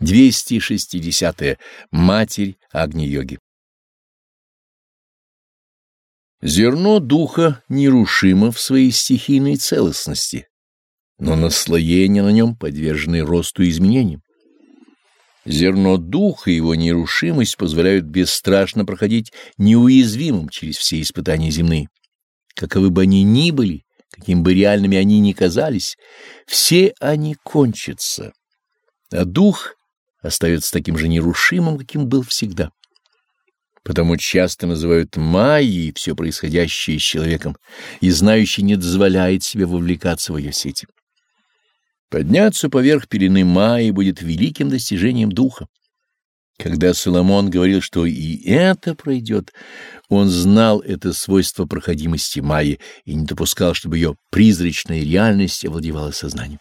260. -е. Матерь Агни-йоги Зерно духа нерушимо в своей стихийной целостности, но наслоения на нем подвержены росту и изменениям. Зерно духа и его нерушимость позволяют бесстрашно проходить неуязвимым через все испытания земные. Каковы бы они ни были, каким бы реальными они ни казались, все они кончатся, а дух остается таким же нерушимым, каким был всегда. Потому часто называют майей все происходящее с человеком, и знающий не дозволяет себе вовлекаться в ее сети. Подняться поверх пелены майи будет великим достижением духа. Когда Соломон говорил, что и это пройдет, он знал это свойство проходимости майи и не допускал, чтобы ее призрачная реальность овладевала сознанием.